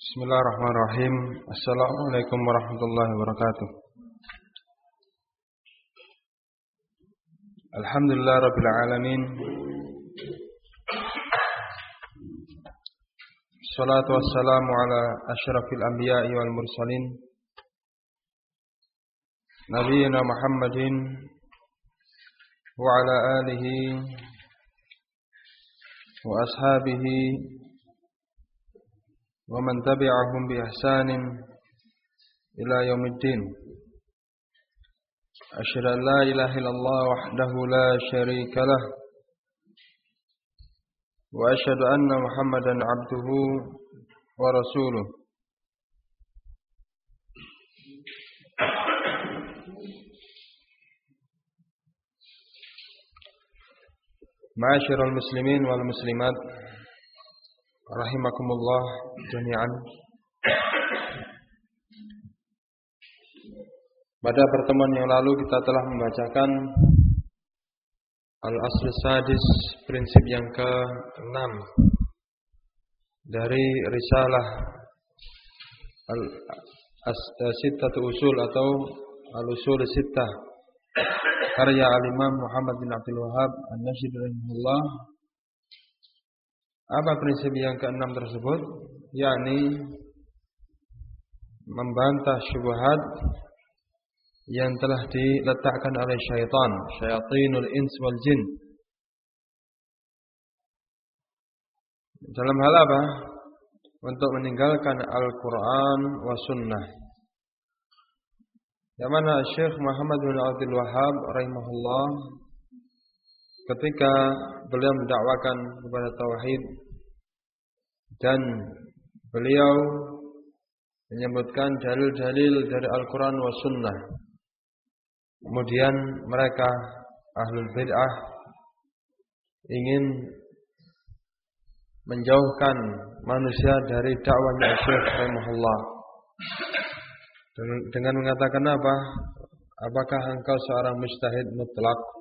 Bismillahirrahmanirrahim. Assalamualaikum warahmatullahi wabarakatuh. Alhamdulillah rabbil alamin. Salatu wassalamu ala asyrafil anbiya'i wal mursalin. Nabiyyina Muhammadin wa ala alihi wa ashabihi ومن تبعهم بإحسان إلى يوم الدين. أشهد أن لا إله إلا الله وحده لا شريك له وأشهد أن محمدا عبده ورسوله. معاشر المسلمين والمسلمات rahimakumullah jami'an. Pada pertemuan yang lalu kita telah membacakan Al-Asl Sadis prinsip yang ke-6 dari risalah Al-Sittatu Usul atau Al-Usul Sittah karya Al-Imam Muhammad bin Abdul Wahab An-Nasyid rahimahullah apa prinsip yang keenam tersebut? yakni membantah syubhat yang telah diletakkan oleh syaitan, syayatinul ins wal jin. Dalam hal apa? Untuk meninggalkan Al-Quran wa Sunnah. Yang mana Syekh Muhammad bin Abdul Wahab rahimahullah ketika beliau mendakwakan kepada tauhid dan beliau menyebutkan dalil-dalil dari Al-Quran wa Sunnah. Kemudian mereka ahlul bid'ah ingin menjauhkan manusia dari dakwahnya Syekh rahimahullah. Dengan mengatakan apa? Apakah engkau seorang mustahid mutlak?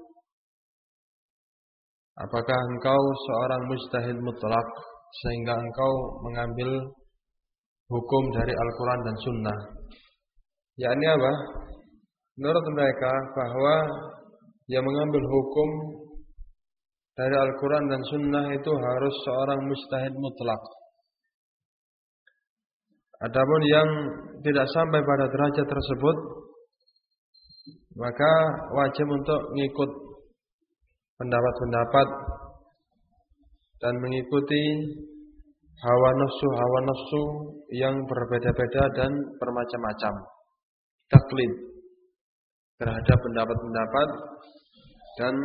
Apakah engkau seorang mustahid mutlak sehingga engkau mengambil hukum dari Al-Quran dan Sunnah? Yakni apa? Menurut mereka bahwa yang mengambil hukum dari Al-Quran dan Sunnah itu harus seorang mustahid mutlak. Adapun yang tidak sampai pada derajat tersebut, maka wajib untuk mengikut pendapat-pendapat dan mengikuti hawa nafsu hawa nafsu yang berbeda-beda dan bermacam-macam. Taklid terhadap pendapat-pendapat dan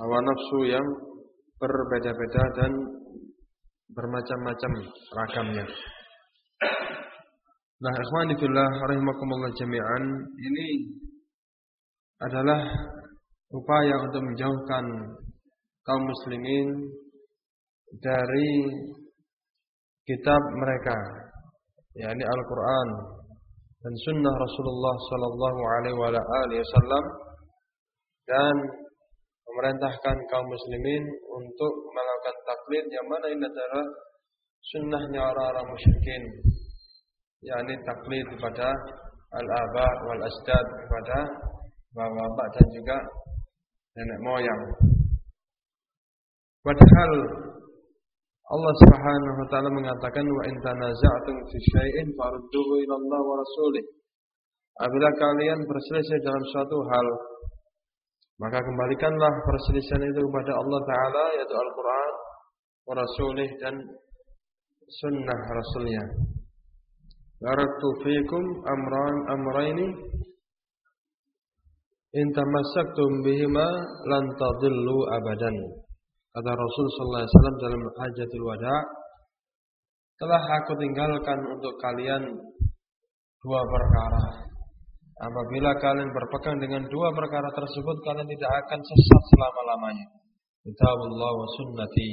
hawa nafsu yang berbeda-beda dan bermacam-macam ragamnya. Nah, ikhwani fillah rahimakumullah jami'an, ini adalah upaya untuk menjauhkan kaum muslimin dari kitab mereka yakni Al-Qur'an dan sunnah Rasulullah sallallahu alaihi wasallam dan memerintahkan kaum muslimin untuk melakukan taklid yang mana ini adalah sunnahnya orang-orang musyrikin yakni taklid kepada al-aba wal ajdad kepada bapak-bapak dan juga nenek moyang. Padahal Allah Subhanahu wa taala mengatakan wa in tanaza'tum fi syai'in farudduhu ila Allah wa rasulih. Apabila kalian berselisih dalam suatu hal, maka kembalikanlah perselisihan itu kepada Allah taala yaitu Al-Qur'an wa rasulih dan sunnah rasulnya. Baraktu fikum amran amraini in tamassaktum bihima lan tadillu abadan. Kata Rasul sallallahu alaihi wasallam dalam hajatul wada, telah aku tinggalkan untuk kalian dua perkara. Apabila kalian berpegang dengan dua perkara tersebut, kalian tidak akan sesat selama-lamanya. Kitabullah wa sunnati,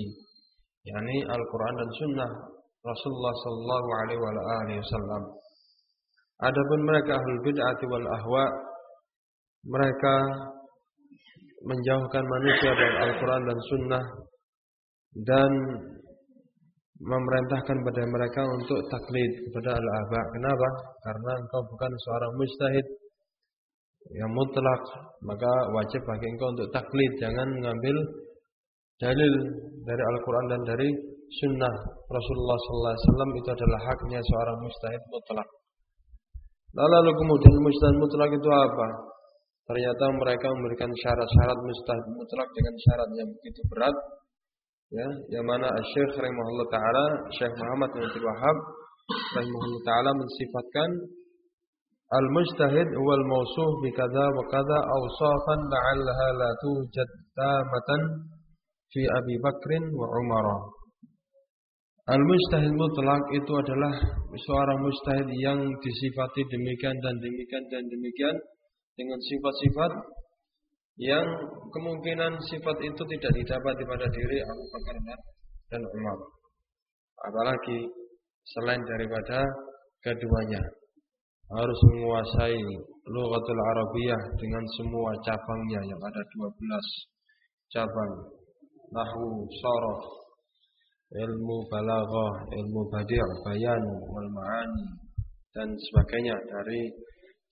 yakni Al-Quran dan Sunnah Rasulullah sallallahu alaihi wasallam. Adapun mereka ahlul bid'ah wal ahwa, mereka menjauhkan manusia dari Al-Quran dan Sunnah dan memerintahkan pada mereka untuk taklid kepada al-aba. Kenapa? Karena engkau bukan seorang mustahid yang mutlak, maka wajib bagi engkau untuk taklid, jangan mengambil dalil dari Al-Qur'an dan dari sunnah Rasulullah sallallahu alaihi wasallam itu adalah haknya seorang mustahid mutlak. Lalu kemudian mustahid mutlak itu apa? Ternyata mereka memberikan syarat-syarat mustahid mutlak dengan syarat yang begitu berat ya yang mana Syekh rahimahullah taala Syekh Muhammad bin Abdul Wahab rahimahullah taala mensifatkan al-mujtahid huwa al-mawsuf bi kadza wa kadza awsafan la'allaha la tujad tamatan fi Abi Bakrin wa Umar. Al-mujtahid mutlak itu adalah seorang mujtahid yang disifati demikian dan demikian dan demikian dengan sifat-sifat yang kemungkinan sifat itu tidak didapat pada diri Abu Bakar dan Umar. Apalagi selain daripada keduanya. Harus menguasai lughatul Arabiyah dengan semua cabangnya yang ada 12 cabang. Nahwu, sharaf, ilmu balaghah, ilmu badi', bayan, wal ma'ani dan sebagainya. Dari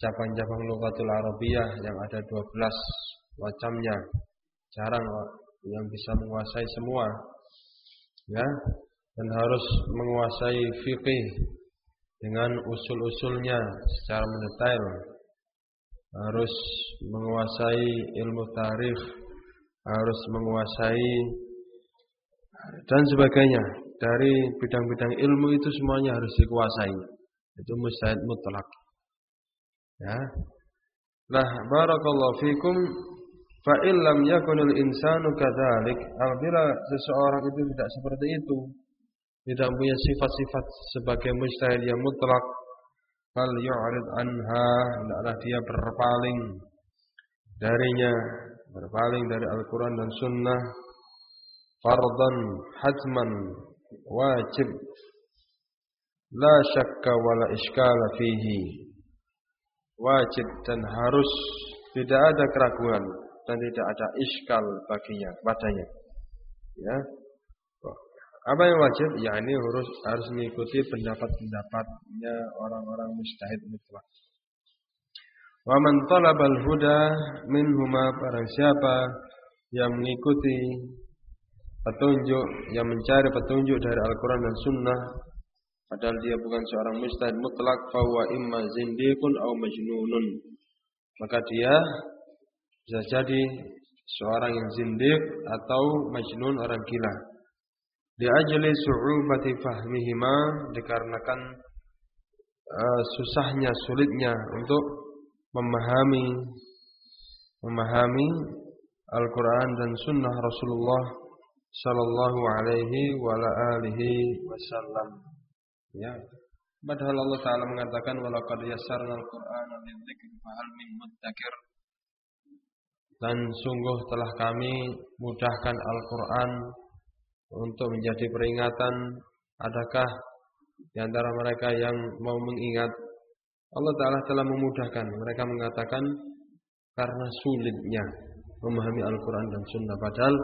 cabang-cabang lughatul Arabiyah yang ada 12 macamnya. Jarang yang bisa menguasai semua. Ya, dan harus menguasai fikih dengan usul-usulnya secara mendetail. Harus menguasai ilmu tarikh, harus menguasai dan sebagainya. Dari bidang-bidang ilmu itu semuanya harus dikuasai. Itu mustahil mutlak. Ya. Nah, barakallahu fikum Fa illam yakunul insanu kadzalik, apabila seseorang itu tidak seperti itu, tidak punya sifat-sifat sebagai mujtahid yang mutlak, fal yu'rid anha, hendaklah dia berpaling darinya, berpaling dari Al-Qur'an dan Sunnah fardan hatman wajib la syakka wala iskala fihi wajib dan harus tidak ada keraguan dan tidak ada iskal baginya padanya. Ya. Apa yang wajib? Ya ini harus harus mengikuti pendapat-pendapatnya orang-orang mustahid mutlak. Wa man talabal huda minhuma barang siapa yang mengikuti petunjuk, yang mencari petunjuk dari Al-Qur'an dan Sunnah padahal dia bukan seorang mustahid mutlak fa huwa imma zindiqun aw majnunun. Maka dia bisa jadi seorang yang zindik atau majnun orang gila. Di ajli su'ubati fahmihima dikarenakan uh, susahnya sulitnya untuk memahami memahami Al-Qur'an dan sunnah Rasulullah sallallahu alaihi wa wasallam. Ya. Padahal Allah Taala mengatakan walaqad yassarnal Qur'ana lidzikri fahal min mudzakir dan sungguh telah kami mudahkan Al-Quran untuk menjadi peringatan. Adakah di antara mereka yang mau mengingat? Allah Ta'ala telah memudahkan. Mereka mengatakan karena sulitnya memahami Al-Quran dan Sunnah. Padahal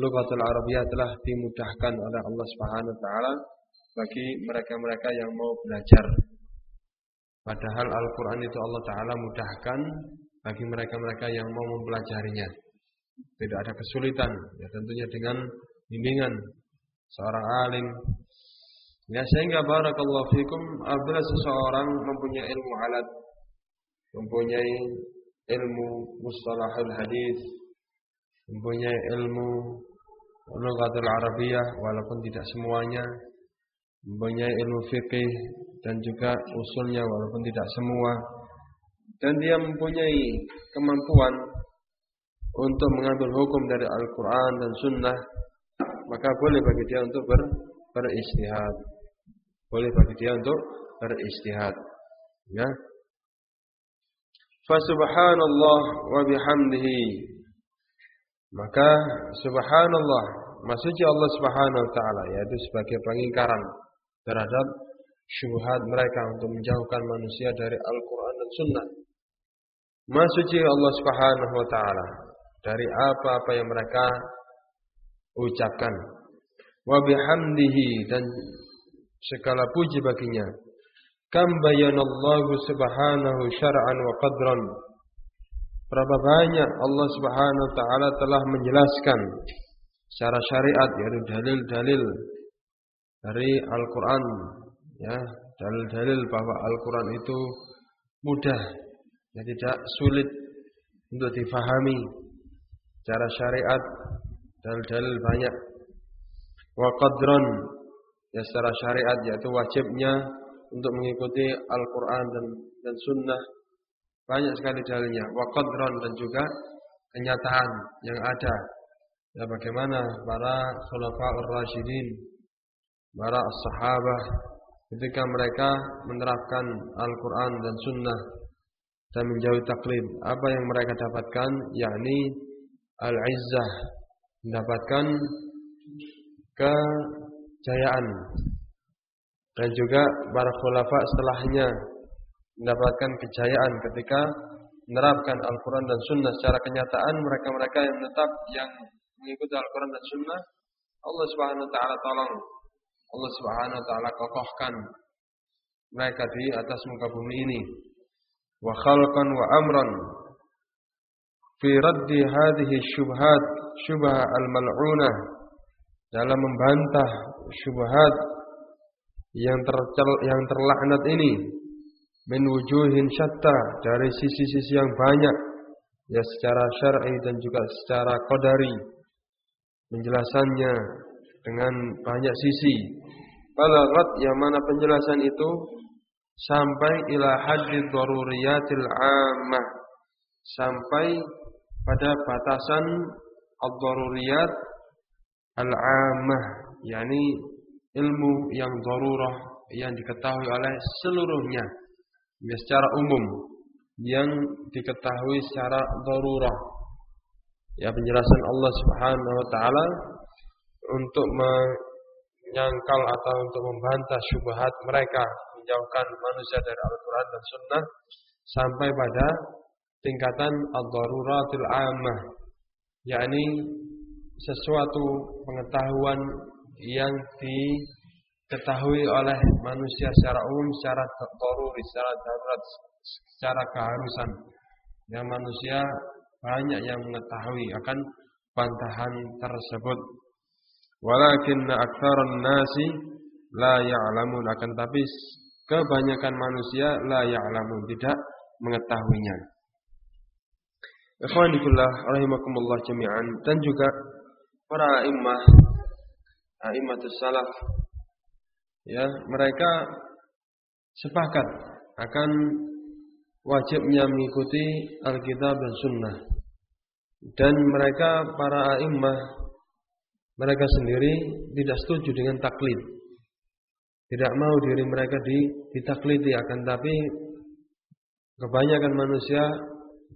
Lugatul Arabiyah telah dimudahkan oleh Allah Subhanahu Wa Taala bagi mereka-mereka yang mau belajar. Padahal Al-Quran itu Allah Ta'ala mudahkan bagi mereka-mereka yang mau mempelajarinya. Tidak ada kesulitan, ya tentunya dengan bimbingan seorang alim. Ya sehingga barakallahu fikum apabila seseorang mempunyai ilmu alat, mempunyai ilmu mustalahul hadis, mempunyai ilmu lughatul arabiyah walaupun tidak semuanya, mempunyai ilmu fikih dan juga usulnya walaupun tidak semua dan dia mempunyai kemampuan untuk mengambil hukum dari Al-Quran dan Sunnah, maka boleh bagi dia untuk ber, beristihad. Boleh bagi dia untuk beristihad. Ya. Fasubhanallah wa bihamdihi. Maka subhanallah, maksudnya Allah Subhanahu wa taala yaitu sebagai pengingkaran terhadap syubhat mereka untuk menjauhkan manusia dari Al-Qur'an dan Sunnah. Masuci Allah Subhanahu wa taala dari apa-apa yang mereka ucapkan. wa bihamdihi dan segala puji baginya. Kam bayanallahu subhanahu syar'an wa qadran. Berapa banyak Allah Subhanahu wa taala telah menjelaskan secara syariat yaitu dalil-dalil dari Al-Qur'an ya, dalil-dalil bahwa Al-Qur'an itu mudah ya tidak sulit untuk difahami secara syariat. Dalil-dalil banyak. Wa ya secara syariat yaitu wajibnya untuk mengikuti Al-Qur'an dan dan sunnah. Banyak sekali dalilnya. Wa dan juga kenyataan yang ada. Ya bagaimana para khulafaur rasyidin para sahabah ketika mereka menerapkan Al-Qur'an dan sunnah dan menjauhi taklid. Apa yang mereka dapatkan? Yakni al-izzah mendapatkan kejayaan. Dan juga para khulafa setelahnya mendapatkan kejayaan ketika menerapkan Al-Quran dan Sunnah. Secara kenyataan mereka-mereka yang tetap yang mengikuti Al-Quran dan Sunnah Allah Subhanahu Wa Taala tolong Allah Subhanahu Wa Taala kokohkan mereka di atas muka bumi ini. Wa khalqan wa amran fi raddi hadhihi syubhat syubha al-mal'unah dalam membantah syubhat yang tercel, yang terlaknat ini min wujuhin syatta dari sisi-sisi yang banyak ya secara syar'i dan juga secara qadari penjelasannya dengan banyak sisi. Balagat yang mana penjelasan itu sampai ila haddi daruriyatil ammah. Sampai pada batasan ad-daruriyat al-ammah yakni ilmu yang darurah yang diketahui oleh seluruhnya ya, secara umum yang diketahui secara darurah. Ya penjelasan Allah Subhanahu wa taala untuk menyangkal atau untuk membantah syubhat mereka menjauhkan manusia dari Al-Qur'an dan Sunnah sampai pada tingkatan ad-daruratil ammah yakni sesuatu pengetahuan yang diketahui oleh manusia secara umum secara daruri secara darurat secara keharusan. Yang manusia banyak yang mengetahui akan bantahan tersebut walakin aktsarun nasi la ya'lamun. Akan tapi kebanyakan manusia la ya'lamun tidak mengetahuinya. Ikhwanillah rahimakumullah jami'an. Dan juga para imam imam salaf ya mereka sepakat akan wajibnya mengikuti Alkitab dan Sunnah. Dan mereka para imam mereka sendiri tidak setuju dengan taklid tidak mau diri mereka ditaklidi akan tapi kebanyakan manusia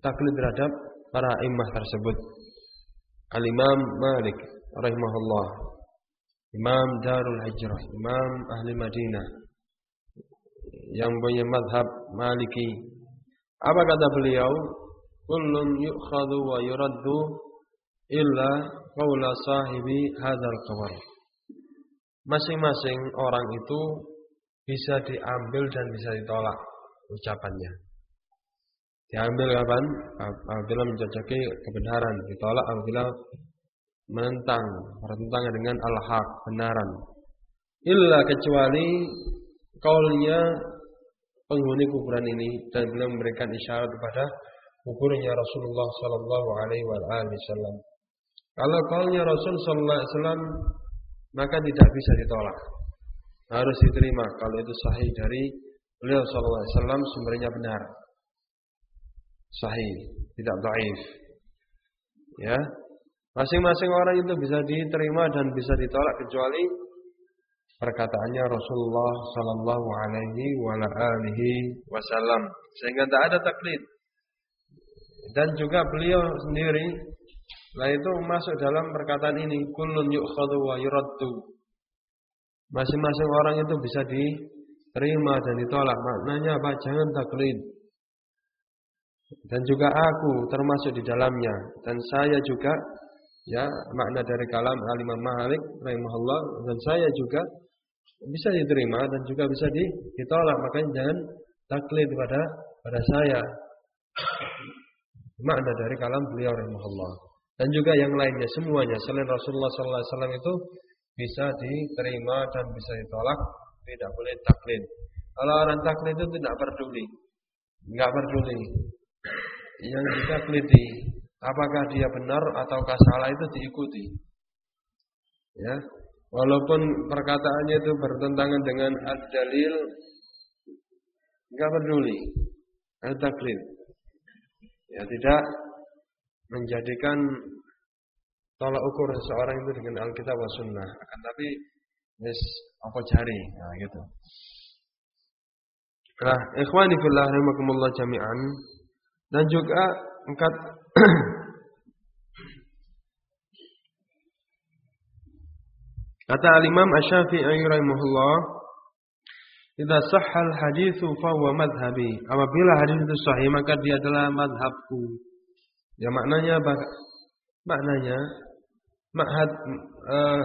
taklid terhadap para imam tersebut. Al-Imam Malik rahimahullah. Imam Darul Hijrah, Imam Ahli Madinah yang punya madhab Maliki. Apa kata beliau? Kullun yu'khadhu wa yuraddu illa qawla sahibi hadzal qabr. Masing-masing orang itu bisa diambil dan bisa ditolak ucapannya. Diambil kapan? Apabila mencocoki kebenaran, ditolak apabila menentang, bertentangan dengan al-haq, kebenaran. Illa kecuali kaulnya penghuni kuburan ini dan beliau memberikan isyarat kepada kuburnya Rasulullah sallallahu alaihi wasallam. Kalau kaulnya Rasul sallallahu alaihi wasallam maka tidak bisa ditolak. Harus diterima kalau itu sahih dari beliau sallallahu alaihi wasallam sumbernya benar sahih, tidak dhaif. Ya. Masing-masing orang itu bisa diterima dan bisa ditolak kecuali perkataannya Rasulullah sallallahu alaihi wa alihi wasallam sehingga tidak ada taklid. Dan juga beliau sendiri lah itu masuk dalam perkataan ini kullun yu'khadhu wa yuraddu. Masing-masing orang itu bisa diterima dan ditolak. Maknanya apa? Jangan taklid dan juga aku termasuk di dalamnya dan saya juga Ya, makna dari kalam Al-Imam Malik rahimahullah dan saya juga bisa diterima dan juga bisa ditolak. Makanya jangan taklid pada pada saya. Makna dari kalam beliau rahimahullah. Dan juga yang lainnya semuanya selain Rasulullah sallallahu alaihi wasallam itu bisa diterima dan bisa ditolak, tidak boleh taklid. Kalau orang taklid itu tidak peduli. Enggak peduli. Yang ditaklidi apakah dia benar ataukah salah itu diikuti. Ya. Walaupun perkataannya itu bertentangan dengan ad-dalil enggak peduli. Al-taklid. Ya tidak menjadikan tolak ukur seseorang itu dengan Alkitab wa Sunnah. Akan tapi yes, apa cari, nah gitu. Nah, ikhwani fillah rahimakumullah jami'an dan juga engkat Kata al-Imam Asy-Syafi'i rahimahullah, "Idza sahhal haditsu fa huwa madhhabi." Apabila hadis itu sahih maka dia adalah madhabku. Ya maknanya apa? Maknanya madhab uh,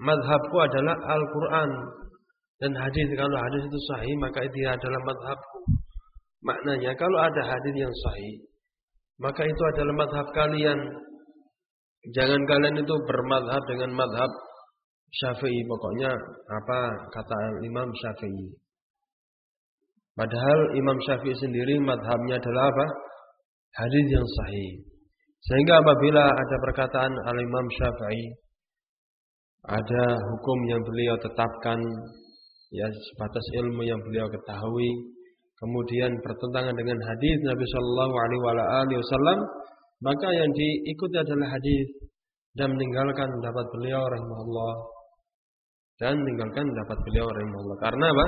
madhabku adalah Al-Qur'an dan hadis kalau hadis itu sahih maka dia adalah madhabku. Maknanya kalau ada hadis yang sahih maka itu adalah madhab kalian. Jangan kalian itu bermadhab dengan madhab Syafi'i pokoknya apa kata Imam Syafi'i. Padahal Imam Syafi'i sendiri madhabnya adalah apa? Hadis yang sahih. Sehingga apabila ada perkataan al Imam Syafi'i ada hukum yang beliau tetapkan ya sebatas ilmu yang beliau ketahui kemudian bertentangan dengan hadis Nabi Shallallahu alaihi wasallam maka yang diikuti adalah hadis dan meninggalkan pendapat beliau rahimahullah dan meninggalkan pendapat beliau rahimahullah. Karena apa?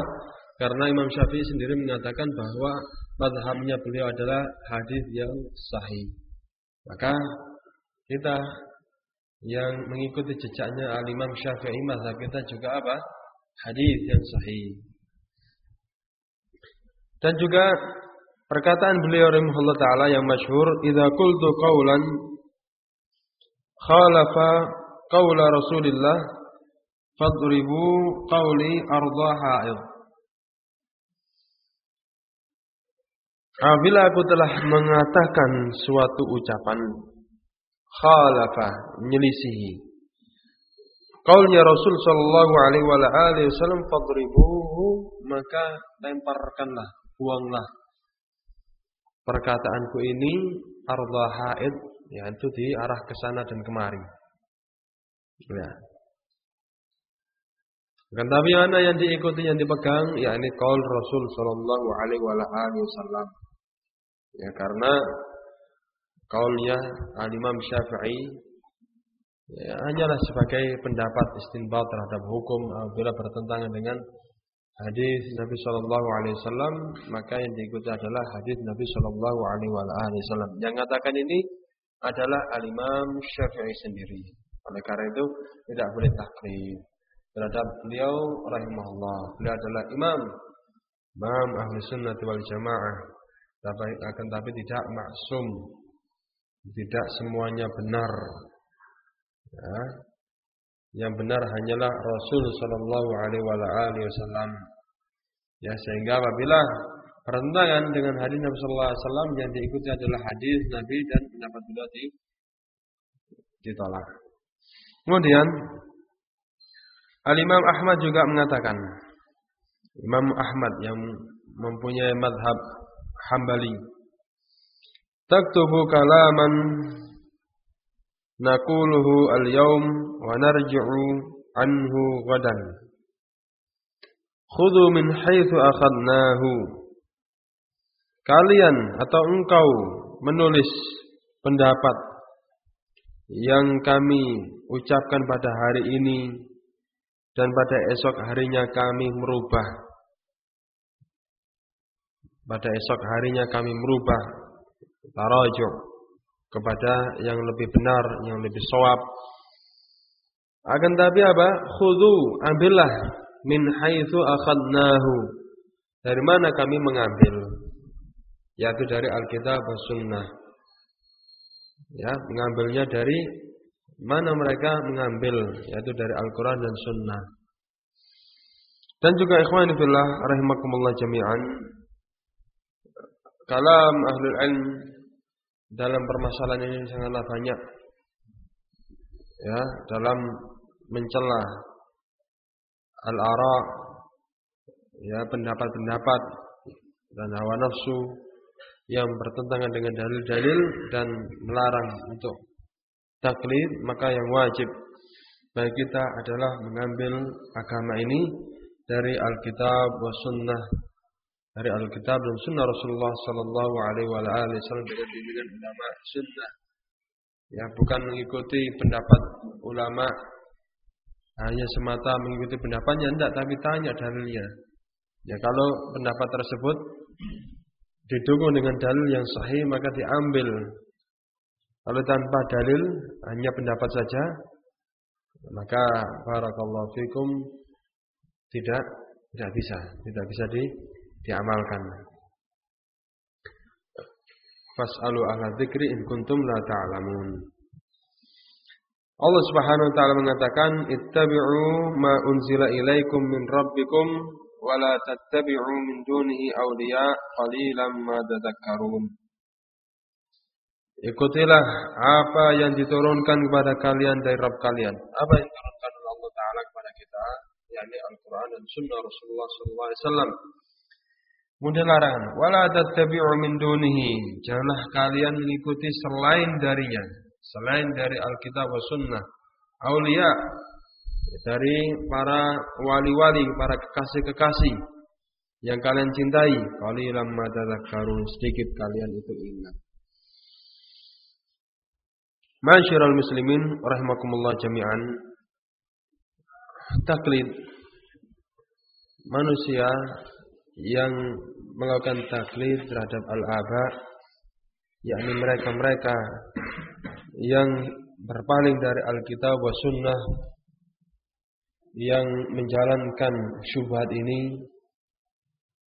Karena Imam Syafi'i sendiri mengatakan bahwa madhabnya beliau adalah hadis yang sahih. Maka kita yang mengikuti jejaknya Al Imam Syafi'i mazhab kita juga apa? Hadis yang sahih. Dan juga perkataan beliau rahimahullah taala yang masyhur, "Idza qultu qawlan khalafa qawla Rasulillah Fadribu qawli arda ha'id. Apabila aku telah mengatakan suatu ucapan khalafa menyelisihi. Qaulnya Rasul sallallahu alaihi wasallam fadribuhu maka lemparkanlah buanglah perkataanku ini arda haid yaitu di arah ke sana dan kemari. Ya. Kan tapi mana yang diikuti yang dipegang? Yakni kaul Rasul sallallahu alaihi wasallam. Ya karena kaulnya Al-Imam Syafi'i ya, hanyalah sebagai pendapat istinbat terhadap hukum apabila bertentangan dengan hadis Nabi sallallahu alaihi wasallam maka yang diikuti adalah hadis Nabi sallallahu alaihi wasallam. Yang mengatakan ini adalah Al-Imam Syafi'i sendiri. Oleh karena itu tidak boleh taklid terhadap beliau rahimahullah. Beliau adalah imam imam ahli sunnah wal jamaah. Tapi akan tapi tidak maksum. Tidak semuanya benar. Ya. Yang benar hanyalah Rasul sallallahu alaihi wasallam. Ya sehingga apabila pertentangan dengan hadis Nabi sallallahu alaihi wasallam yang diikuti adalah hadis Nabi dan pendapat beliau ditolak. Kemudian Al-Imam Ahmad juga mengatakan Imam Ahmad yang mempunyai madhab Hambali. Taktubu kalaman. Nakuluhu al-yawm Wa narji'u anhu gadan Khudu min haythu akhadnahu. Kalian atau engkau menulis pendapat yang kami ucapkan pada hari ini dan pada esok harinya kami merubah pada esok harinya kami merubah tarajuk kepada yang lebih benar, yang lebih sawab. Akan tapi apa? Khudu, ambillah min haitsu akhadnahu. Dari mana kami mengambil? Yaitu dari Alkitab dan Sunnah. Ya, mengambilnya dari mana mereka mengambil yaitu dari Al-Qur'an dan Sunnah. Dan juga ikhwan fillah rahimakumullah jami'an kalam ahlul ilm dalam permasalahan ini sangatlah banyak. Ya dalam mencela al-ara ya pendapat-pendapat dan hawa nafsu yang bertentangan dengan dalil-dalil dan melarang untuk taklid maka yang wajib bagi kita adalah mengambil agama ini dari Alkitab wa Sunnah dari Alkitab dan Sunnah Rasulullah Sallallahu Alaihi Wasallam. Dengan bimbingan ulama Sunnah. Ya bukan mengikuti pendapat ulama. Hanya semata mengikuti pendapatnya. Tidak tapi tanya dalilnya. Ya kalau pendapat tersebut didukung dengan dalil yang sahih maka diambil. Kalau tanpa dalil hanya pendapat saja maka barakallahu fikum tidak tidak bisa. Tidak bisa di, diamalkan Fas'alu ahla dzikri in kuntum la ta'lamun. Allah Subhanahu wa taala mengatakan, "Ittabi'u ma unzila ilaikum min rabbikum wa la tattabi'u min dunihi awliya qalilan ma tadhakkarun." Ikutilah apa yang diturunkan kepada kalian dari Rabb kalian. Apa yang diturunkan oleh Allah Taala kepada kita, yakni Al-Qur'an dan Sunnah Rasulullah wasallam. Kemudian larangan, wala tattabi'u min dunihi. Janganlah kalian mengikuti selain darinya, selain dari Alkitab wa Sunnah. Aulia dari para wali-wali, para kekasih-kekasih yang kalian cintai. Qalilan ma tadhakkarun, sedikit kalian itu ingat. Masyiral muslimin rahimakumullah jami'an. Taklid manusia yang melakukan taklid terhadap al-aba yakni mereka-mereka yang berpaling dari Alkitab wa sunnah yang menjalankan syubhat ini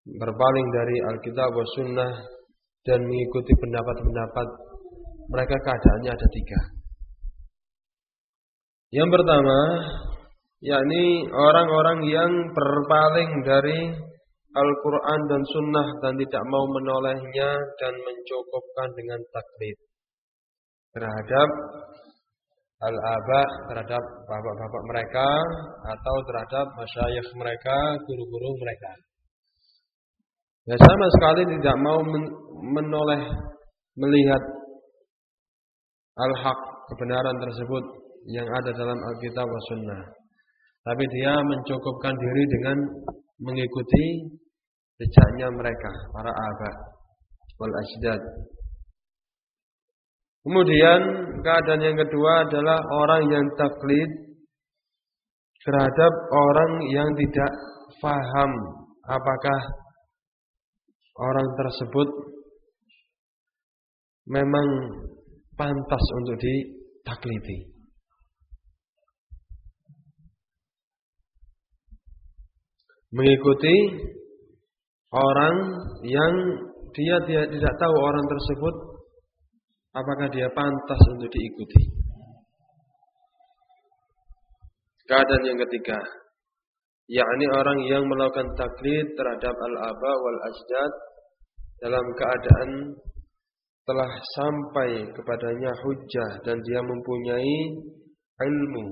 berpaling dari Alkitab wa sunnah dan mengikuti pendapat-pendapat mereka keadaannya ada tiga. Yang pertama yakni orang-orang yang berpaling dari Al-Quran dan Sunnah dan tidak mau menolehnya dan mencukupkan dengan taklid terhadap al-aba terhadap bapak-bapak mereka atau terhadap masyayikh mereka, guru-guru mereka. Ya sama sekali tidak mau menoleh melihat al-haq kebenaran tersebut yang ada dalam Alkitab dan Sunnah. Tapi dia mencukupkan diri dengan mengikuti jejaknya mereka para abad wal ajdad. Kemudian keadaan yang kedua adalah orang yang taklid terhadap orang yang tidak faham apakah orang tersebut memang pantas untuk ditaklidi. Mengikuti orang yang dia, tidak tahu orang tersebut apakah dia pantas untuk diikuti. Keadaan yang ketiga, yakni orang yang melakukan taklid terhadap al-aba wal ajdad dalam keadaan telah sampai kepadanya hujah dan dia mempunyai ilmu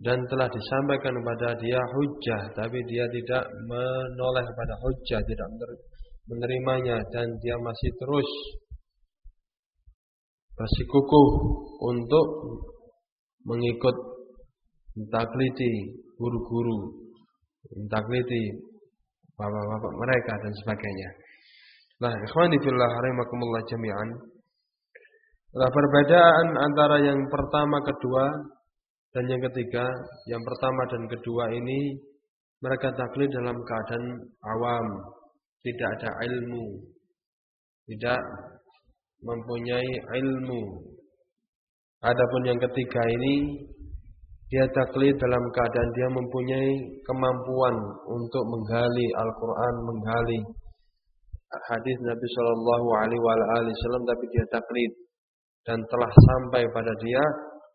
dan telah disampaikan kepada dia hujah tapi dia tidak menoleh pada hujah tidak menerimanya dan dia masih terus bersikukuh untuk mengikut takliti guru-guru takliti bapak-bapak mereka dan sebagainya. Nah ikhwani fillah rahimakumullah jami'an. Nah, perbedaan antara yang pertama kedua dan yang ketiga, yang pertama dan kedua ini mereka taklid dalam keadaan awam, tidak ada ilmu, tidak mempunyai ilmu. Adapun yang ketiga ini dia taklid dalam keadaan dia mempunyai kemampuan untuk menggali Al-Qur'an, menggali hadis Nabi Shallallahu alaihi wasallam tapi dia taklid. dan telah sampai pada dia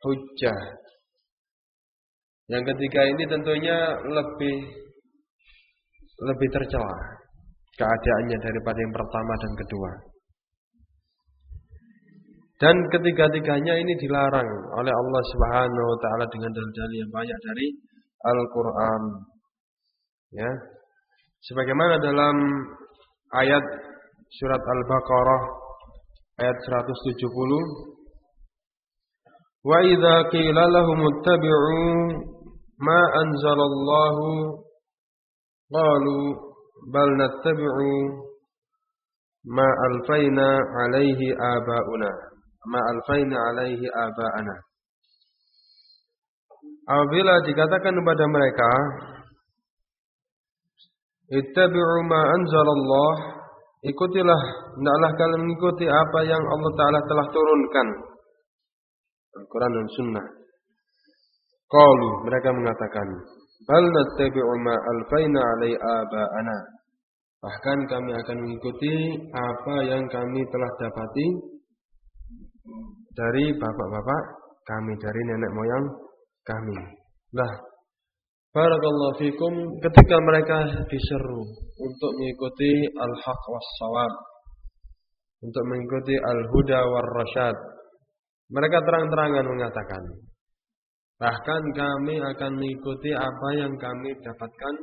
hujjah. Yang ketiga ini tentunya lebih lebih tercela keadaannya daripada yang pertama dan kedua. Dan ketiga-tiganya ini dilarang oleh Allah Subhanahu wa taala dengan dalil-dalil yang banyak dari Al-Qur'an. Ya. Sebagaimana dalam ayat surat Al-Baqarah ayat 170 Wa idza qila lahum ittabi'u ma anzalallahu? Qalu bal nattabi'u ma alfaina alaihi abauna. Ma alfaina alaihi abaana. Apabila dikatakan kepada mereka Ittabi'u ma anzalallah Ikutilah Hendaklah kalian mengikuti apa yang Allah Ta'ala telah turunkan. Al-Quran dan Sunnah Qalu Mereka mengatakan Bal nattabi'u ma alfaina alai aba'ana Bahkan kami akan mengikuti apa yang kami telah dapati dari bapak-bapak kami, dari nenek moyang kami. Nah, Barakallahu fikum ketika mereka diseru untuk mengikuti al-haq was sawab untuk mengikuti al-huda war rasyad mereka terang-terangan mengatakan bahkan kami akan mengikuti apa yang kami dapatkan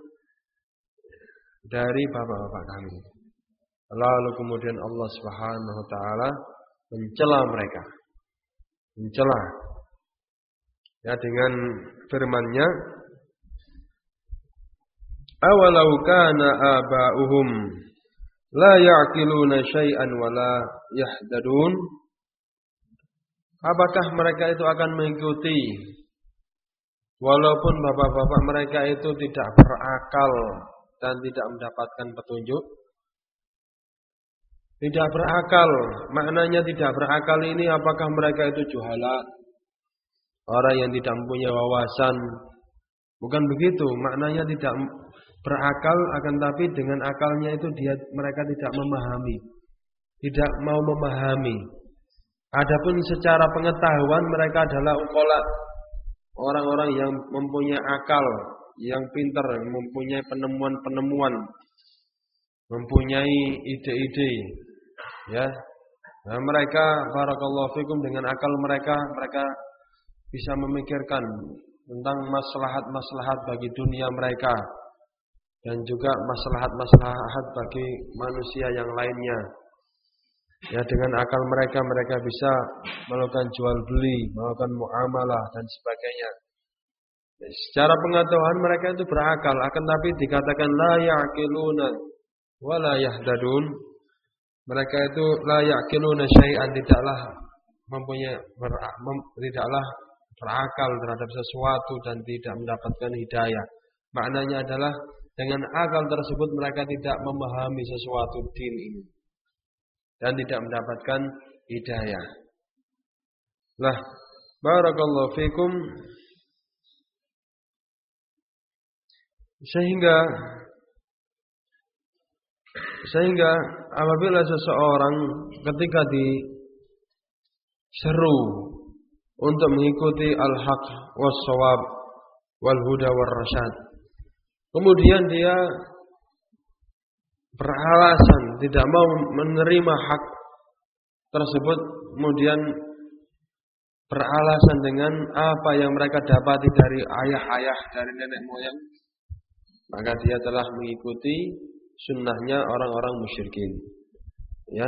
dari bapak-bapak kami. Lalu kemudian Allah Subhanahu wa taala mencela mereka. Mencela. Ya dengan firman-Nya awalau kana aba'uhum la ya'qiluna syai'an wa la yahdadun apakah mereka itu akan mengikuti walaupun bapak-bapak mereka itu tidak berakal dan tidak mendapatkan petunjuk tidak berakal. Maknanya tidak berakal ini apakah mereka itu juhala orang yang tidak mempunyai wawasan. Bukan begitu. Maknanya tidak berakal akan tapi dengan akalnya itu dia mereka tidak memahami. Tidak mau memahami. Adapun secara pengetahuan mereka adalah ukola orang-orang yang mempunyai akal yang pintar mempunyai penemuan-penemuan mempunyai ide-ide ya nah, mereka barakallahu fikum dengan akal mereka mereka bisa memikirkan tentang maslahat-maslahat bagi dunia mereka dan juga maslahat-maslahat bagi manusia yang lainnya. Ya dengan akal mereka mereka bisa melakukan jual beli, melakukan muamalah dan sebagainya. Ya, secara pengetahuan mereka itu berakal, akan tapi dikatakan la ya'qiluna wa la yahdadun. Mereka itu la ya'qiluna syai'an tidaklah mempunyai ber, mem, tidaklah berakal terhadap sesuatu dan tidak mendapatkan hidayah. Maknanya adalah dengan akal tersebut mereka tidak memahami sesuatu din ini dan tidak mendapatkan hidayah. Lah, barakallahu fikum sehingga sehingga apabila seseorang ketika diseru untuk mengikuti al-haq was-shawab wal huda war rasyad Kemudian dia beralasan tidak mau menerima hak tersebut, kemudian beralasan dengan apa yang mereka dapati dari ayah-ayah, dari nenek moyang, maka dia telah mengikuti sunnahnya orang-orang musyrikin. Ya,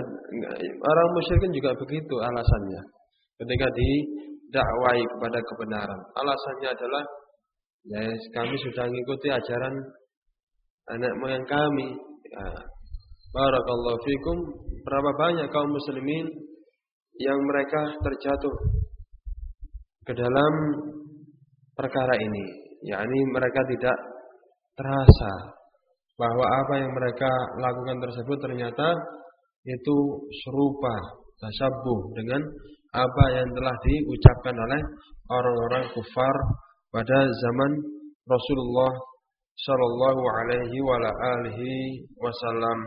orang musyrikin juga begitu alasannya. Ketika didakwai kepada kebenaran, alasannya adalah Ya, kami sudah mengikuti ajaran anak moyang kami. Ya, Barakallahu fikum. Berapa banyak kaum muslimin yang mereka terjatuh ke dalam perkara ini. yakni mereka tidak terasa bahwa apa yang mereka lakukan tersebut ternyata itu serupa tasabuh dengan apa yang telah diucapkan oleh orang-orang kufar pada zaman Rasulullah Shallallahu Alaihi Wasallam.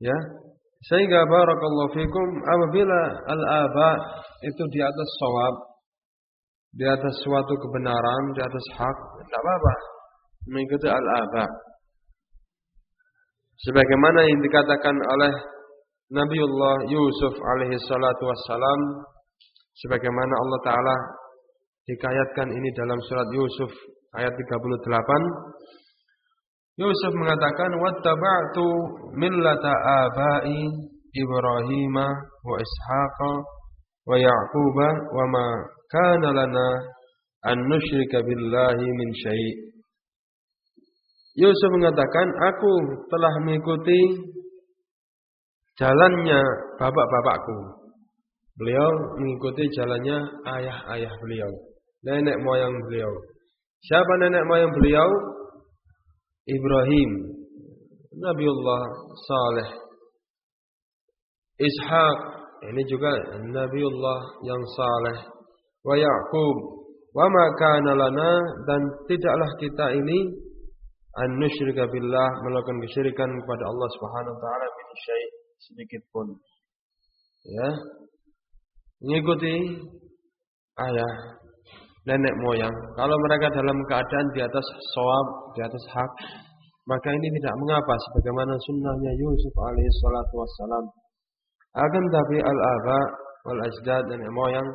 Ya, Sehingga barakallahu fikum apabila al-aba itu di atas sawab, di atas suatu kebenaran, di atas hak, tidak apa-apa mengikuti al-aba. Sebagaimana yang dikatakan oleh Nabiullah Yusuf alaihi salatu wassalam sebagaimana Allah taala dikayatkan ini dalam surat Yusuf ayat 38 Yusuf mengatakan wattaba'tu millata abai Ibrahim wa Ishaq wa Ya'qub wa ma kana lana an nusyrika billahi min syai' Yusuf mengatakan aku telah mengikuti jalannya bapak-bapakku. Beliau mengikuti jalannya ayah-ayah beliau, nenek moyang beliau. Siapa nenek moyang beliau? Ibrahim, Nabiullah Saleh, Ishak, ini juga Nabiullah yang saleh, wa Yaqub, wa ma kana lana dan tidaklah kita ini an nusyrika billah melakukan kesyirikan kepada Allah Subhanahu wa taala min syai' sedikit pun. Ya. Mengikuti ayah, nenek moyang. Kalau mereka dalam keadaan di atas soab, di atas hak, maka ini tidak mengapa sebagaimana sunnahnya Yusuf alaihi salatu wassalam. Akan tapi al-aba wal ajdad dan moyang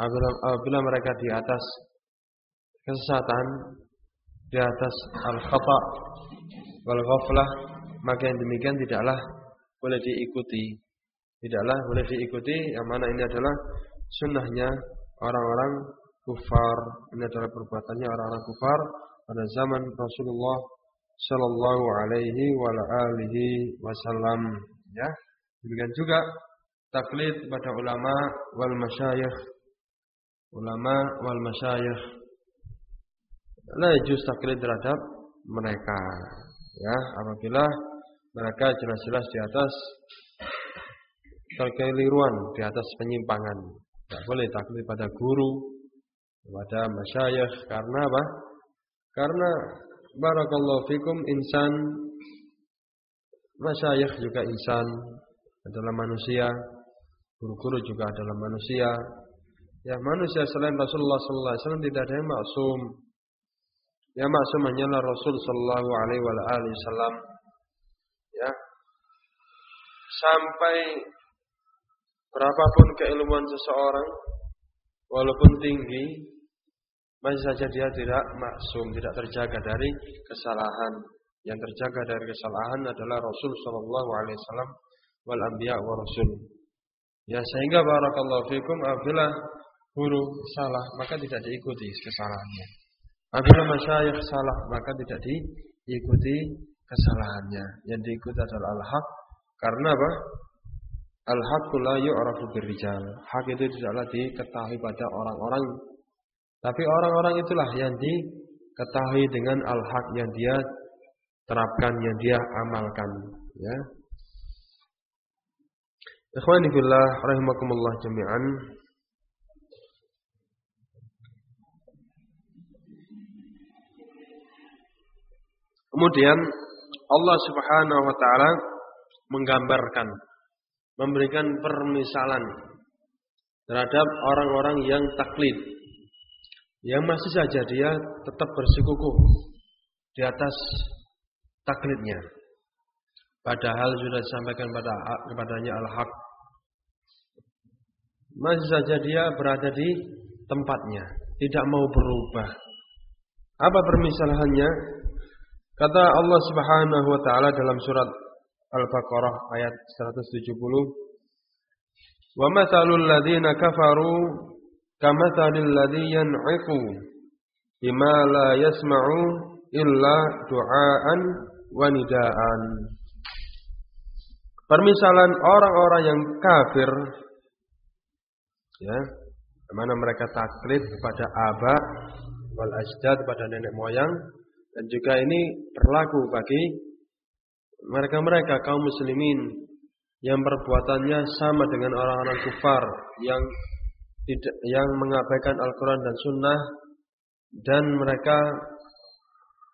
apabila mereka di atas kesesatan, di atas al-khata wal ghaflah, maka yang demikian tidaklah boleh diikuti. Tidaklah boleh diikuti yang mana ini adalah sunnahnya orang-orang kufar. Ini adalah perbuatannya orang-orang kufar pada zaman Rasulullah Sallallahu Alaihi Wasallam. Ya, demikian juga taklid pada ulama wal masyayikh, ulama wal masyayikh. La juz taklid terhadap mereka. Ya, apabila mereka jelas-jelas di atas kekeliruan, di atas penyimpangan. Tidak boleh taklid pada guru, pada masyayikh karena apa? Karena barakallahu fikum insan masyayikh juga insan adalah manusia, guru-guru juga adalah manusia. Ya manusia selain Rasulullah sallallahu alaihi wasallam tidak ada yang maksum. Yang maksum hanyalah Rasul sallallahu alaihi wasallam ya sampai berapapun keilmuan seseorang walaupun tinggi masih saja dia tidak maksum, tidak terjaga dari kesalahan. Yang terjaga dari kesalahan adalah Rasul Shallallahu Alaihi Wasallam wal anbiya wa rasul. Ya sehingga barakallahu fikum apabila guru salah maka tidak diikuti kesalahannya. Apabila masyayikh salah maka tidak diikuti kesalahannya. Yang diikuti adalah al-haq. Karena apa? Al-haqqu la yu'rafu birrijal. Hak itu tidaklah diketahui pada orang-orang. Tapi orang-orang itulah yang diketahui dengan al-haq yang dia terapkan, yang dia amalkan, ya. Ikhwani fillah rahimakumullah jami'an. Kemudian Allah Subhanahu wa taala menggambarkan memberikan permisalan terhadap orang-orang yang taklid. Yang masih saja dia tetap bersikukuh di atas taklidnya. Padahal sudah disampaikan pada kepadanya al-haq. Masih saja dia berada di tempatnya tidak mau berubah. Apa permisalahannya? Kata Allah Subhanahu wa taala dalam surat Al-Baqarah ayat 170, "Wa mathalul ladzina kafaru kamathalil ladzi yan'iqu bima la yasma'u illa du'aan wa nidaan." Permisalan orang-orang yang kafir ya, mana mereka taklid kepada aba wal ajdad pada nenek moyang dan juga ini berlaku bagi mereka-mereka kaum muslimin yang perbuatannya sama dengan orang-orang kufar yang tidak yang mengabaikan Al-Qur'an dan Sunnah dan mereka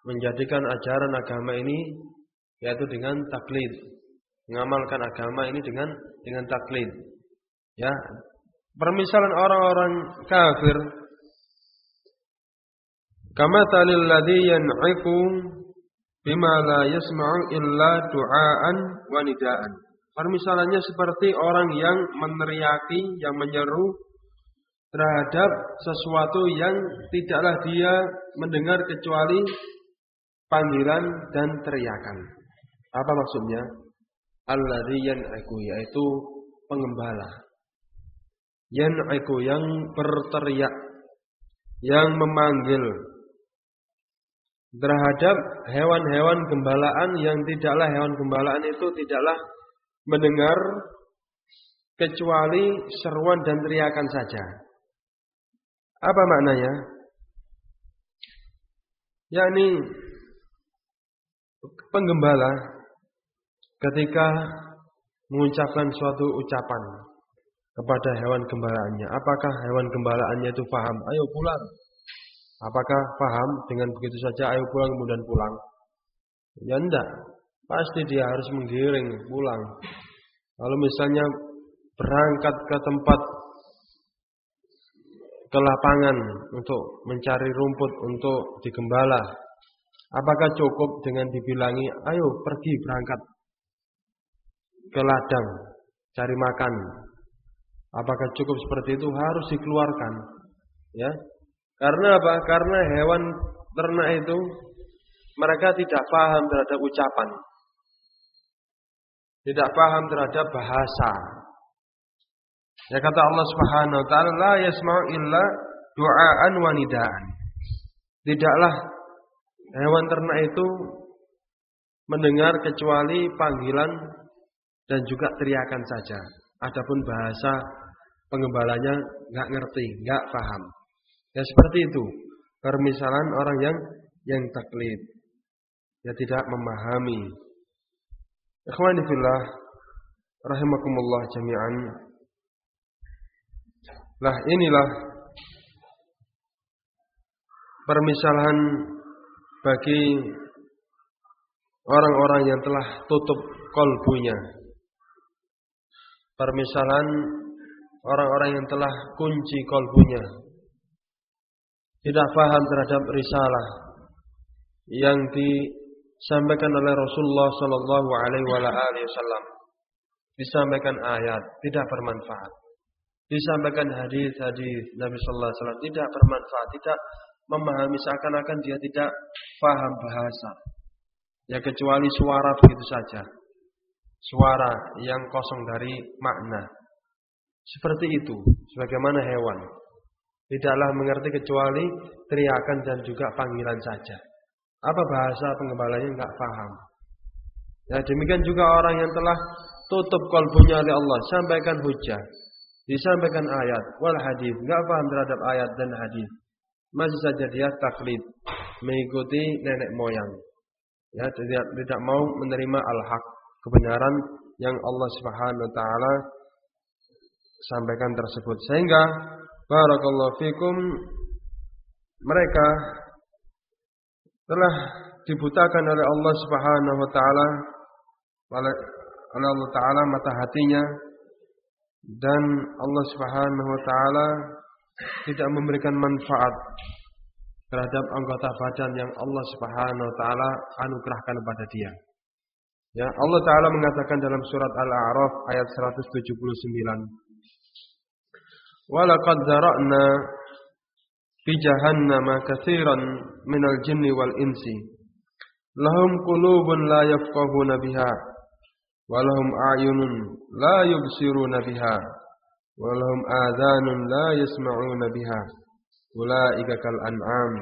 menjadikan ajaran agama ini yaitu dengan taklid mengamalkan agama ini dengan dengan taklid. Ya. Permisalan orang-orang kafir kama talil ladzi yan'iqu bima la yasma'u illa du'aan wa nidaan. Permisalannya seperti orang yang meneriaki, yang menyeru terhadap sesuatu yang tidaklah dia mendengar kecuali panggilan dan teriakan. Apa maksudnya? Alladzi yan'iku yaitu pengembala. Yan'iku yang berteriak, yang memanggil terhadap hewan-hewan gembalaan yang tidaklah hewan gembalaan itu tidaklah mendengar kecuali seruan dan teriakan saja. Apa maknanya? Yakni penggembala ketika mengucapkan suatu ucapan kepada hewan gembalaannya, apakah hewan gembalaannya itu paham? Ayo pulang. Apakah paham dengan begitu saja ayo pulang kemudian pulang? Ya enggak. Pasti dia harus menggiring pulang. Kalau misalnya berangkat ke tempat ke lapangan untuk mencari rumput untuk digembala, Apakah cukup dengan dibilangi, ayo pergi berangkat ke ladang cari makan? Apakah cukup seperti itu? Harus dikeluarkan, ya. Karena apa? Karena hewan ternak itu mereka tidak paham terhadap ucapan, tidak paham terhadap bahasa. Ya kata Allah Subhanahu wa taala, la yasma'u illa du'aan wa nidaan. Tidaklah hewan ternak itu mendengar kecuali panggilan dan juga teriakan saja. Adapun bahasa pengembalanya nggak ngerti, nggak paham. Ya seperti itu. Permisalan orang yang yang taklid. Ya tidak memahami. Ikhwani fillah rahimakumullah jami'an. Lah inilah permisalan bagi orang-orang yang telah tutup kolbunya. Permisalan orang-orang yang telah kunci kolbunya. Tidak paham terhadap risalah yang disampaikan oleh Rasulullah sallallahu alaihi wasallam. Disampaikan ayat tidak bermanfaat. Disampaikan hadis-hadis Nabi sallallahu alaihi wasallam tidak bermanfaat, tidak memahami seakan-akan dia tidak paham bahasa. Ya kecuali suara begitu saja. Suara yang kosong dari makna. Seperti itu, sebagaimana hewan. Tidaklah mengerti kecuali teriakan dan juga panggilan saja. Apa bahasa pengembalanya enggak paham. Ya demikian juga orang yang telah tutup kalbunya oleh Allah, sampaikan hujah, disampaikan ayat wal hadis, enggak paham terhadap ayat dan hadis masih saja dia taklid, mengikuti nenek moyang. Ya, tidak tidak mau menerima al-haq, kebenaran yang Allah Subhanahu wa taala sampaikan tersebut. Sehingga barakallahu fikum mereka telah dibutakan oleh Allah Subhanahu wa taala oleh Allah taala mata hatinya dan Allah Subhanahu wa taala tidak memberikan manfaat terhadap anggota badan yang Allah Subhanahu wa taala anugerahkan kepada dia. Ya, Allah taala mengatakan dalam surat Al-A'raf ayat 179. Walaqad zara'na fi jahannama katsiran minal jinni wal insi. Lahum qulubun la yafqahuna biha wa lahum a'yunun la yubsiruna biha walahum adhanun la yasma'una biha ulaika kal an'am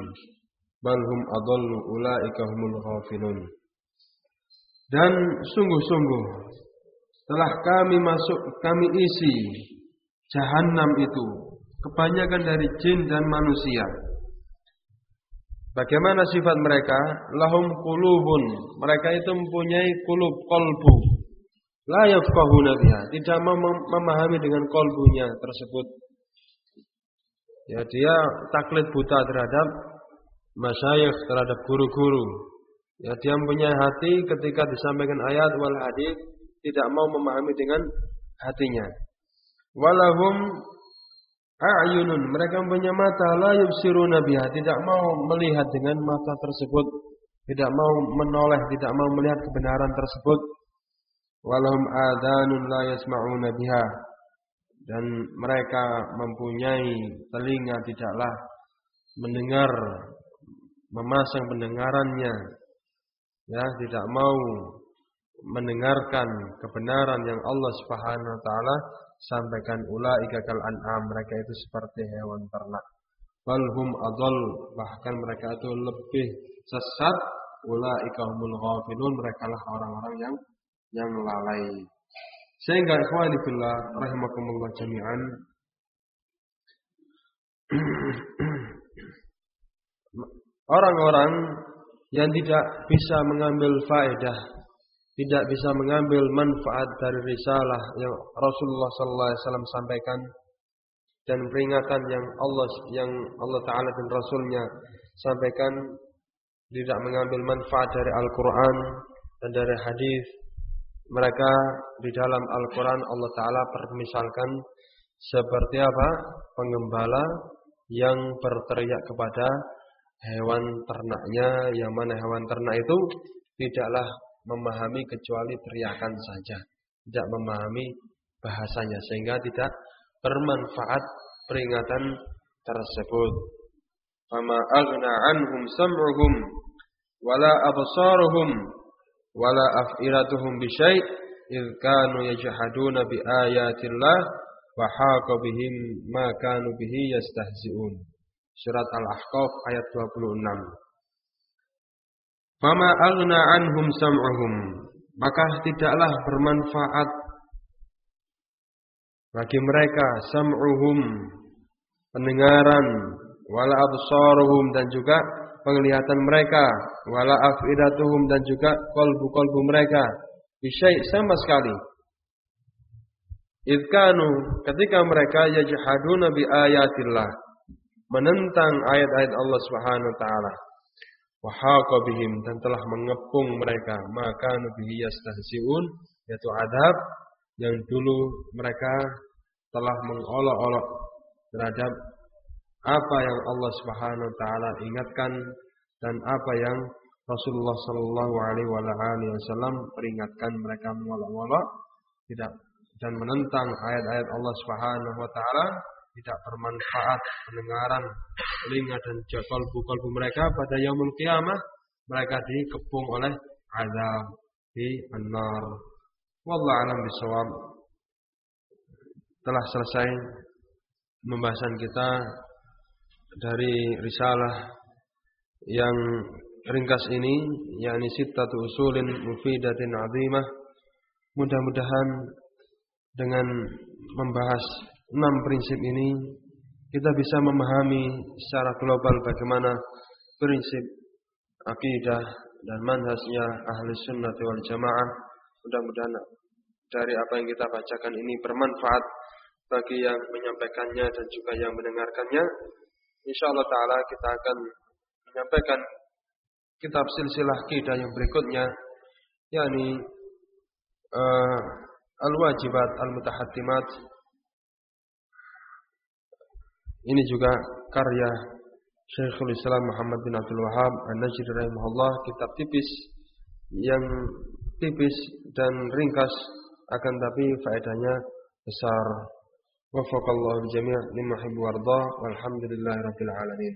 bal hum adallu ulaika humul ghafilun dan sungguh-sungguh telah kami masuk kami isi jahanam itu kebanyakan dari jin dan manusia Bagaimana sifat mereka? Lahum kulubun. Mereka itu mempunyai kulub kolbu. La yafqahuna tidak memahami dengan kolbunya tersebut. Ya dia taklid buta terhadap masyayikh, terhadap guru-guru. Ya dia mempunyai hati ketika disampaikan ayat wal hadis, tidak mau memahami dengan hatinya. Walahum a'yunun, mereka punya mata la yubsiruna biha, tidak mau melihat dengan mata tersebut, tidak mau menoleh, tidak mau melihat kebenaran tersebut. Walahum adanun la yasma'una biha. Dan mereka mempunyai telinga tidaklah mendengar memasang pendengarannya ya tidak mau mendengarkan kebenaran yang Allah Subhanahu wa taala sampaikan ulaika kal an'am mereka itu seperti hewan ternak. Balhum adall bahkan mereka itu lebih sesat. Ulaika humul ghafilun mereka lah orang-orang yang yang lalai. Sehingga ikhwani fillah rahimakumullah jami'an. Orang-orang yang tidak bisa mengambil faedah, tidak bisa mengambil manfaat dari risalah yang Rasulullah sallallahu alaihi wasallam sampaikan dan peringatan yang Allah yang Allah taala dan rasulnya sampaikan. Tidak mengambil manfaat dari Al-Qur'an dan dari hadis. Mereka di dalam Al-Qur'an Allah taala permisalkan seperti apa? Pengembala yang berteriak kepada hewan ternaknya yang mana hewan ternak itu tidaklah memahami kecuali teriakan saja, tidak memahami bahasanya sehingga tidak bermanfaat peringatan tersebut. Fama aghna anhum sam'uhum wala absaruhum wala af'iratuhum bi syai' idh kanu yajhaduna bi ayatillah wa haqa bihim ma kanu bihi yastahzi'un. Surat Al-Ahqaf ayat 26. Fama aghna anhum sam'uhum. Maka tidaklah bermanfaat bagi mereka sam'uhum pendengaran wala absaruhum dan juga penglihatan mereka wala afidatuhum dan juga kolbu-kolbu mereka bisyai sama sekali idkanu ketika mereka yajhaduna bi ayatillah menentang ayat-ayat Allah Subhanahu wa taala. Wa bihim dan telah mengepung mereka. Maka bihi yastahziun yaitu adab yang dulu mereka telah mengolok-olok terhadap apa yang Allah Subhanahu wa taala ingatkan dan apa yang Rasulullah sallallahu alaihi wasallam peringatkan mereka mengolok-olok tidak dan menentang ayat-ayat Allah Subhanahu wa taala tidak bermanfaat pendengaran telinga dan kalbu-kalbu mereka pada yaumul kiamah mereka dikepung oleh azab di benar. Wallahu alam bisawab. Telah selesai pembahasan kita dari risalah yang ringkas ini yakni sittatu usulin mufidatin azimah. Mudah-mudahan dengan membahas enam prinsip ini kita bisa memahami secara global bagaimana prinsip akidah dan manhajnya ahli sunnah wal jamaah. Mudah-mudahan dari apa yang kita bacakan ini bermanfaat bagi yang menyampaikannya dan juga yang mendengarkannya. Insya Allah Taala kita akan menyampaikan kitab silsilah akidah yang berikutnya, yakni uh, al-wajibat al-mutahattimat ini juga karya Syekhul Islam Muhammad bin Abdul Wahab An-Najri rahimahullah kitab tipis yang tipis dan ringkas akan tapi faedahnya besar. Wafaqallahu jami' lima hibbu warda walhamdulillahi rabbil alamin.